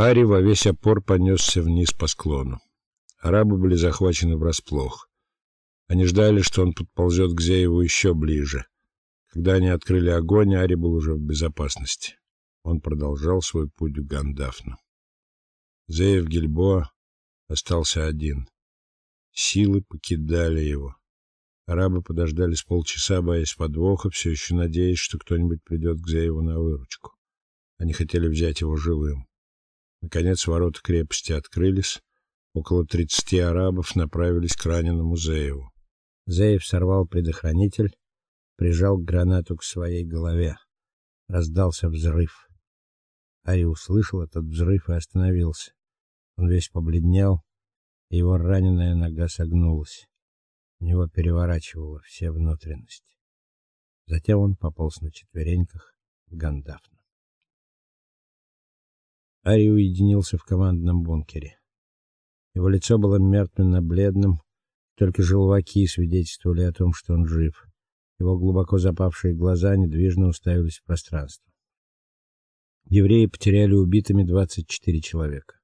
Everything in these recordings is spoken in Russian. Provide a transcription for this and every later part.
Ари во весь опор понесся вниз по склону. Арабы были захвачены врасплох. Они ждали, что он подползет к Зееву еще ближе. Когда они открыли огонь, Ари был уже в безопасности. Он продолжал свой путь к Гандафну. Зеев Гильбоа остался один. Силы покидали его. Арабы подождали с полчаса, боясь подвоха, все еще надеясь, что кто-нибудь придет к Зееву на выручку. Они хотели взять его живым. Наконец ворота крепости открылись. Около тридцати арабов направились к раненому Зееву. Зеев сорвал предохранитель, прижал гранату к своей голове. Раздался взрыв. Ари услышал этот взрыв и остановился. Он весь побледнел, и его раненая нога согнулась. У него переворачивало все внутренности. Затем он пополз на четвереньках в Гандафну. Ари уединился в командном бункере. Его лицо было мертвенно-бледным, только желваки свидетельствовали о том, что он жив. Его глубоко запавшие глаза недвижно уставились в пространство. Евреи потеряли убитыми 24 человека.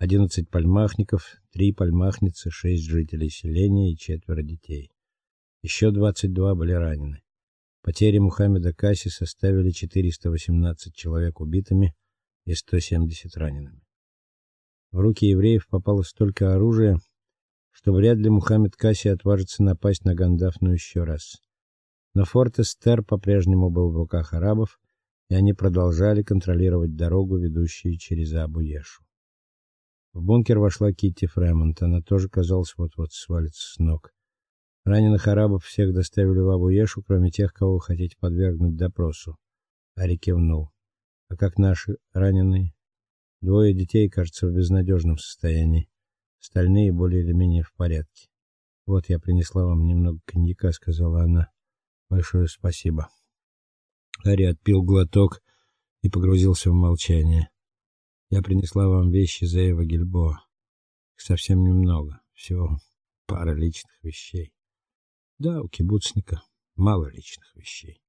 11 пальмахников, 3 пальмахницы, 6 жителей селения и четверо детей. Еще 22 были ранены. Потери Мухаммеда Каси составили 418 человек убитыми и 170 ранеными. В руки евреев попало столько оружия, что вряд ли Мухаммед Каси отважится напасть на Гандафну еще раз. Но форт Эстер по-прежнему был в руках арабов, и они продолжали контролировать дорогу, ведущую через Абу-Ешу. В бункер вошла Китти Фремонт. Она тоже, казалось, вот-вот свалится с ног. Раненых арабов всех доставили в Абу-Ешу, кроме тех, кого хотите подвергнуть допросу. Ари кивнул. А как наши раненые? Двое детей, кажется, в безнадежном состоянии. Остальные более или менее в порядке. Вот я принесла вам немного коньяка, сказала она. Большое спасибо. Ари отпил глоток и погрузился в молчание. Я принесла вам вещи Зеева Гильбоа. Их совсем немного, всего пара личных вещей. Да, у кибуцника мало личных вещей.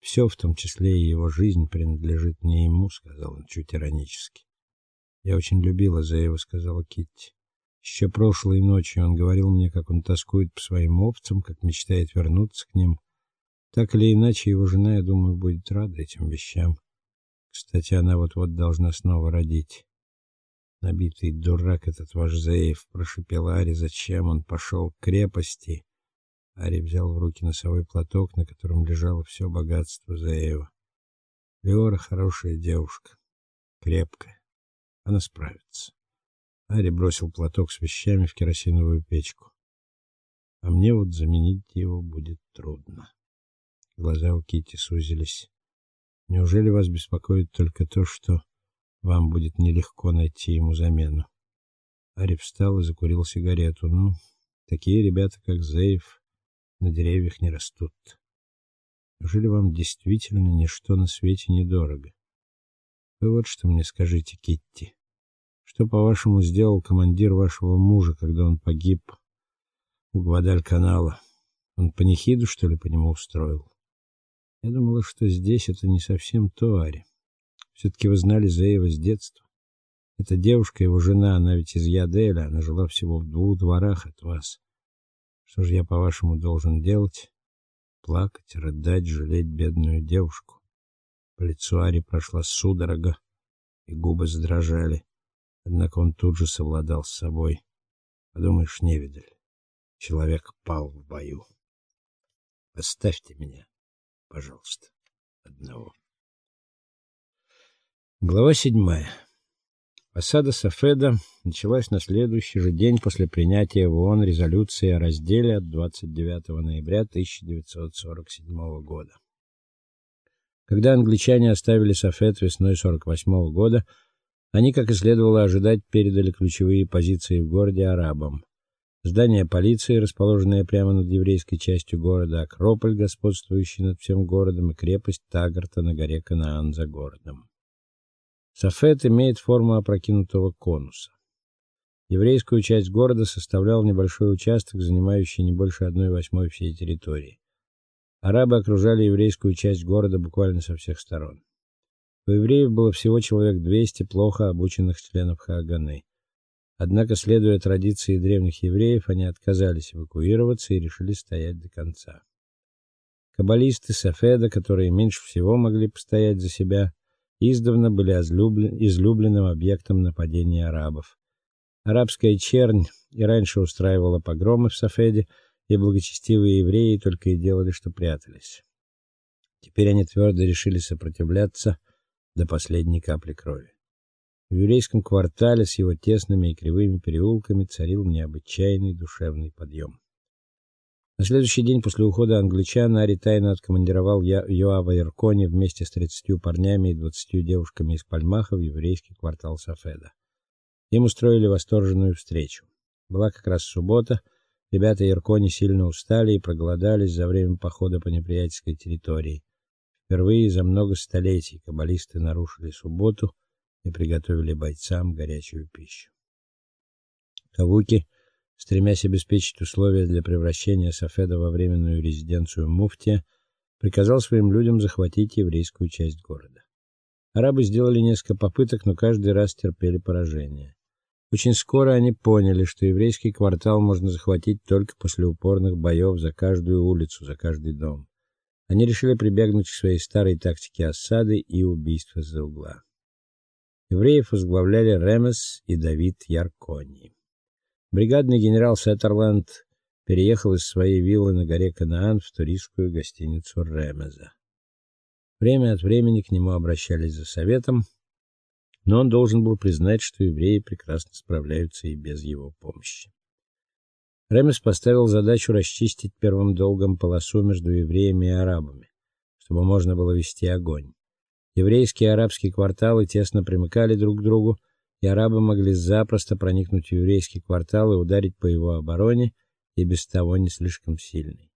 Все, в том числе и его жизнь, принадлежит не ему, сказал он чуть иронически. Я очень любила Зеева, сказала Китти. Еще прошлой ночью он говорил мне, как он тоскует по своим овцам, как мечтает вернуться к ним. Так или иначе, его жена, я думаю, будет рада этим вещам. Кстати, она вот-вот должна снова родить. Набитый дурак этот ваш Заев, прошипел Ари, зачем он пошел к крепости? Ари взял в руки носовой платок, на котором лежало все богатство Заева. Леора хорошая девушка, крепкая. Она справится. Ари бросил платок с вещами в керосиновую печку. А мне вот заменить его будет трудно. Глаза у Кити сузились. Неужели вас беспокоит только то, что вам будет нелегко найти ему замену? Ари встал и закурил сигарету. Ну, такие ребята, как Зейф, на деревьях не растут. Неужели вам действительно ничто на свете недорого? Вы вот что мне скажите, Китти. Что, по-вашему, сделал командир вашего мужа, когда он погиб у Гвадальканала? Он панихиду, что ли, по нему устроил? Я думала, что здесь это не совсем то, Ари. все таки вы знали Заева с детства. Эта девушка, его жена, она ведь из Яделя, она жила всего в двух дворах от вас. Что же я, по-вашему, должен делать? Плакать, рыдать, жалеть бедную девушку. По лицу Ари прошла судорога, и губы задрожали. Однако он тут же совладал с собой. Подумаешь, невидаль. Человек пал в бою. Оставьте меня пожалуйста, одного. Глава седьмая. Осада Сафеда началась на следующий же день после принятия в ООН резолюции о разделе от 29 ноября 1947 года. Когда англичане оставили Сафед весной 48 года, они, как и следовало ожидать, передали ключевые позиции в городе арабам. Здание полиции, расположенное прямо над еврейской частью города, Акрополь, господствующий над всем городом, и крепость Тагарта на горе Канаан за городом. Сафет имеет форму опрокинутого конуса. Еврейскую часть города составлял небольшой участок, занимающий не больше одной восьмой всей территории. Арабы окружали еврейскую часть города буквально со всех сторон. У евреев было всего человек 200 плохо обученных членов Хаганы. Однако, следуя традиции древних евреев, они отказались эвакуироваться и решили стоять до конца. Каббалисты Сафеда, которые меньше всего могли постоять за себя, издавна были излюбленным объектом нападений арабов. Арабская чернь и раньше устраивала погромы в Сафеде, и благочестивые евреи только и делали, что прятались. Теперь они твердо решили сопротивляться до последней капли крови. В еврейском квартале с его тесными и кривыми переулками царил необычайный душевный подъем. На следующий день после ухода англичан Ари тайно откомандировал Йоава Яркони вместе с 30 парнями и 20 девушками из Пальмаха в еврейский квартал Сафеда. Им устроили восторженную встречу. Была как раз суббота. Ребята Яркони сильно устали и проголодались за время похода по неприятельской территории. Впервые за много столетий каббалисты нарушили субботу и приготовили бойцам горячую пищу. Кавуки, стремясь обеспечить условия для превращения Сафеда во временную резиденцию муфтия, приказал своим людям захватить еврейскую часть города. Арабы сделали несколько попыток, но каждый раз терпели поражение. Очень скоро они поняли, что еврейский квартал можно захватить только после упорных боев за каждую улицу, за каждый дом. Они решили прибегнуть к своей старой тактике осады и убийства за угла. Евреев возглавляли Ремес и Давид Яркони. Бригадный генерал Сеттерленд переехал из своей виллы на горе Канаан в туристскую гостиницу Ремеза. Время от времени к нему обращались за советом, но он должен был признать, что евреи прекрасно справляются и без его помощи. Ремес поставил задачу расчистить первым долгом полосу между евреями и арабами, чтобы можно было вести огонь. Еврейские и арабские кварталы тесно примыкали друг к другу, и арабы могли запросто проникнуть в еврейский квартал и ударить по его обороне, и без того не слишком сильной.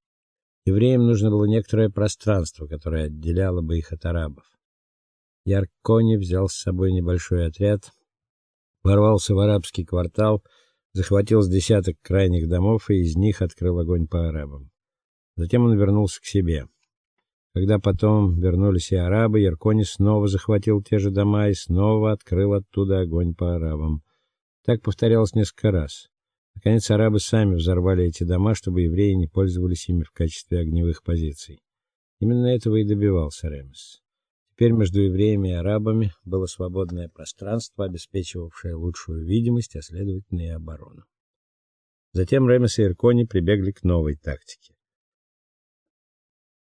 Евреям нужно было некоторое пространство, которое отделяло бы их от арабов. Яркони взял с собой небольшой отряд, ворвался в арабский квартал, захватил с десяток крайних домов и из них открыл огонь по арабам. Затем он вернулся к себе. Когда потом вернулись и арабы, Яркони снова захватил те же дома и снова открыл оттуда огонь по арабам. Так повторялось несколько раз. Наконец арабы сами взорвали эти дома, чтобы евреи не пользовались ими в качестве огневых позиций. Именно этого и добивался Ремес. Теперь между евреями и арабами было свободное пространство, обеспечивавшее лучшую видимость, а следовательно и оборону. Затем Ремес и Иркони прибегли к новой тактике.